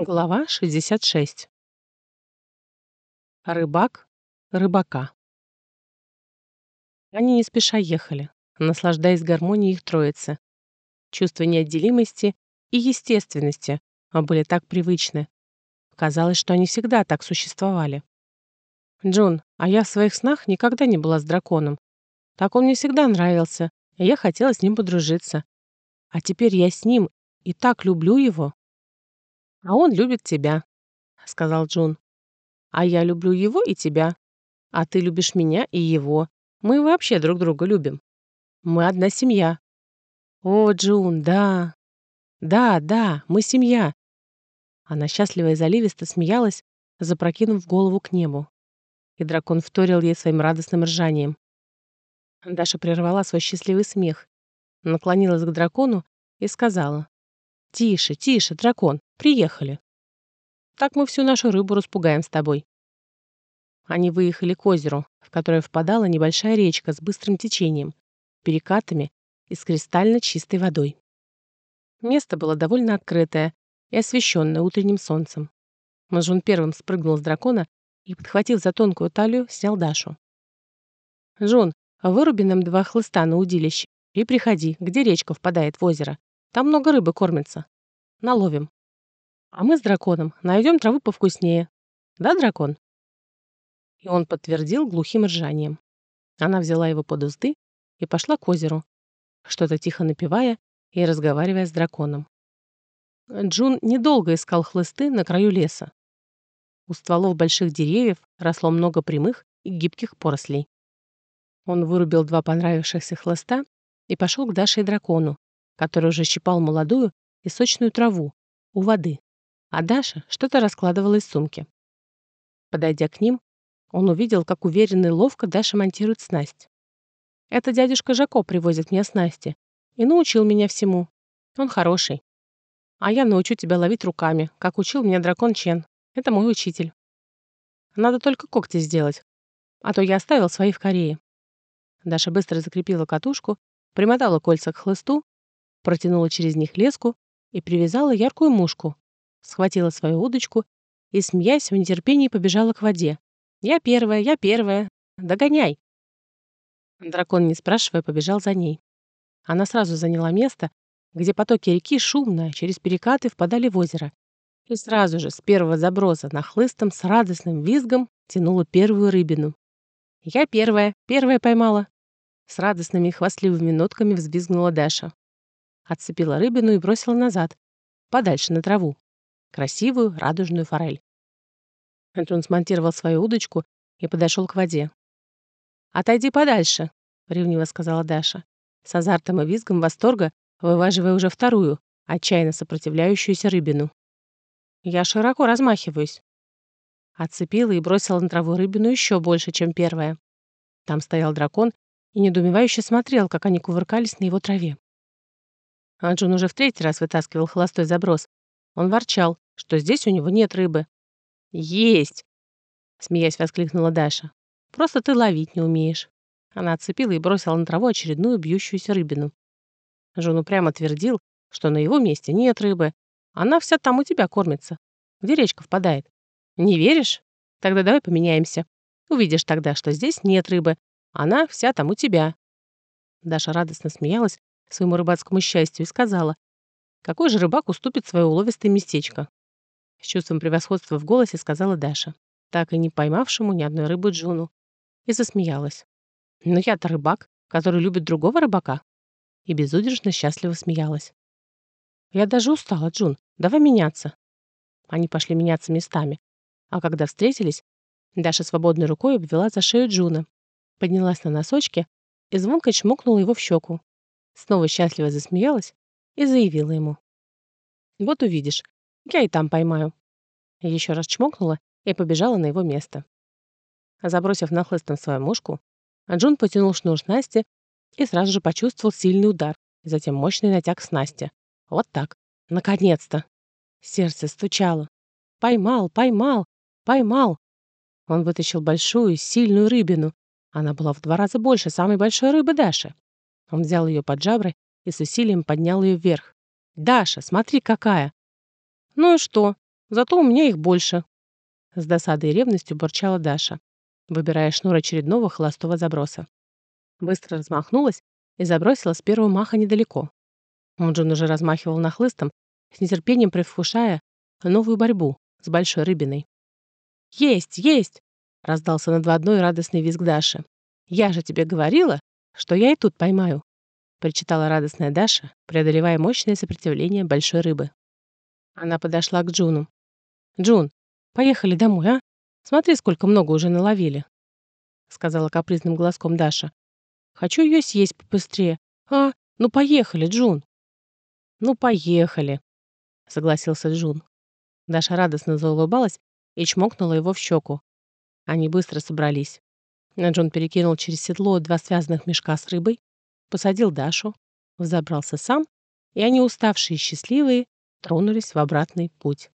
Глава 66. Рыбак рыбака. Они не спеша ехали, наслаждаясь гармонией их троицы. Чувство неотделимости и естественности были так привычны. Казалось, что они всегда так существовали. Джон, а я в своих снах никогда не была с драконом. Так он мне всегда нравился, и я хотела с ним подружиться. А теперь я с ним и так люблю его. «А он любит тебя», — сказал Джун. «А я люблю его и тебя. А ты любишь меня и его. Мы вообще друг друга любим. Мы одна семья». «О, Джун, да. Да, да, мы семья». Она счастливо и заливисто смеялась, запрокинув голову к небу. И дракон вторил ей своим радостным ржанием. Даша прервала свой счастливый смех, наклонилась к дракону и сказала. «Тише, тише, дракон, приехали. Так мы всю нашу рыбу распугаем с тобой». Они выехали к озеру, в которое впадала небольшая речка с быстрым течением, перекатами и с кристально чистой водой. Место было довольно открытое и освещенное утренним солнцем. Мажун первым спрыгнул с дракона и, подхватив за тонкую талию, снял Дашу. «Жун, выруби нам два хлыста на удилище и приходи, где речка впадает в озеро. Там много рыбы кормится. Наловим. А мы с драконом найдем траву повкуснее. Да, дракон?» И он подтвердил глухим ржанием. Она взяла его под узды и пошла к озеру, что-то тихо напевая и разговаривая с драконом. Джун недолго искал хлысты на краю леса. У стволов больших деревьев росло много прямых и гибких порослей. Он вырубил два понравившихся хлыста и пошел к Даше и дракону, который уже щипал молодую и сочную траву у воды, а Даша что-то раскладывала из сумки. Подойдя к ним, он увидел, как уверенно и ловко Даша монтирует снасть. «Это дядюшка Жако привозит мне снасти и научил меня всему. Он хороший. А я научу тебя ловить руками, как учил меня дракон Чен. Это мой учитель. Надо только когти сделать, а то я оставил свои в Корее». Даша быстро закрепила катушку, примотала кольца к хлысту протянула через них леску и привязала яркую мушку, схватила свою удочку и, смеясь, в нетерпении побежала к воде. «Я первая, я первая! Догоняй!» Дракон, не спрашивая, побежал за ней. Она сразу заняла место, где потоки реки шумно через перекаты впадали в озеро, и сразу же с первого заброса на хлыстом с радостным визгом тянула первую рыбину. «Я первая, первая поймала!» С радостными и хвастливыми нотками взвизгнула Даша отцепила рыбину и бросила назад, подальше на траву. Красивую радужную форель. Джон смонтировал свою удочку и подошел к воде. «Отойди подальше», — ревниво сказала Даша, с азартом и визгом восторга, вываживая уже вторую, отчаянно сопротивляющуюся рыбину. Я широко размахиваюсь. Отцепила и бросила на траву рыбину еще больше, чем первая. Там стоял дракон и недоумевающе смотрел, как они кувыркались на его траве. А Джун уже в третий раз вытаскивал холостой заброс. Он ворчал, что здесь у него нет рыбы. «Есть!» — смеясь воскликнула Даша. «Просто ты ловить не умеешь». Она отцепила и бросила на траву очередную бьющуюся рыбину. Джун упрямо твердил, что на его месте нет рыбы. Она вся там у тебя кормится. Где речка впадает? Не веришь? Тогда давай поменяемся. Увидишь тогда, что здесь нет рыбы. Она вся там у тебя. Даша радостно смеялась, своему рыбацкому счастью и сказала, какой же рыбак уступит свое уловистое местечко. С чувством превосходства в голосе сказала Даша, так и не поймавшему ни одной рыбы Джуну, и засмеялась. Но я-то рыбак, который любит другого рыбака. И безудержно счастливо смеялась. Я даже устала, Джун, давай меняться. Они пошли меняться местами. А когда встретились, Даша свободной рукой обвела за шею Джуна, поднялась на носочки и звонко чмокнула его в щеку, снова счастливо засмеялась и заявила ему. «Вот увидишь, я и там поймаю». Еще раз чмокнула и побежала на его место. Забросив нахлыстом свою мушку, Джун потянул шнур снасти и сразу же почувствовал сильный удар, затем мощный натяг снасти. Вот так. Наконец-то. Сердце стучало. Поймал, поймал, поймал. Он вытащил большую, сильную рыбину. Она была в два раза больше самой большой рыбы Даши. Он взял ее под жабры и с усилием поднял ее вверх. «Даша, смотри, какая!» «Ну и что?» Зато у меня их больше. С досадой и ревностью бурчала Даша, выбирая шнур очередного холостого заброса. Быстро размахнулась и забросила с первого маха недалеко. Муджин уже размахивал нахлыстом, с нетерпением предвкушая новую борьбу с большой рыбиной. «Есть, есть!» — раздался над водой радостный визг Даши. «Я же тебе говорила, что я и тут поймаю!» — причитала радостная Даша, преодолевая мощное сопротивление большой рыбы. Она подошла к Джуну. «Джун, поехали домой, а? Смотри, сколько много уже наловили!» — сказала капризным глазком Даша. «Хочу ее съесть побыстрее. А, ну поехали, Джун!» «Ну поехали!» — согласился Джун. Даша радостно заулыбалась и чмокнула его в щеку. Они быстро собрались. Джон перекинул через седло два связанных мешка с рыбой, посадил Дашу, взобрался сам, и они, уставшие и счастливые, тронулись в обратный путь.